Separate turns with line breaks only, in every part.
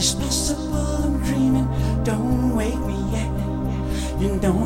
it's possible I'm dreaming. Don't wake me yet. You don't.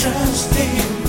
trusting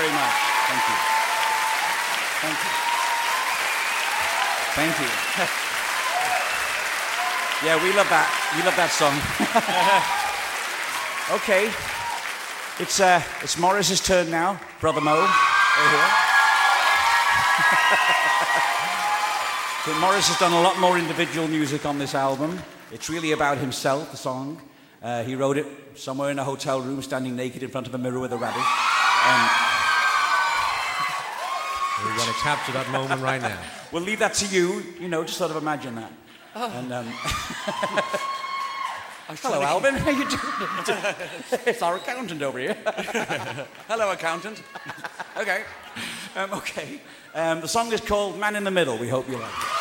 very much. Thank you. Thank you. Thank you. yeah, we love that. We love that song. okay. It's, uh, it's Maurice's turn now, Brother Mo. but Morris has done a lot more individual music on this album. It's really about himself, the song. Uh, he wrote it somewhere in a hotel room, standing naked in front of a mirror with a rabbit. Um,
we want to capture that moment right now.
We'll leave that to you. You know, just sort of imagine that. Oh. And, um, Hello, Alvin. How you doing? it's our accountant over here. Hello, accountant. okay. Um, okay. Um, the song is called Man in the Middle. We hope you like it.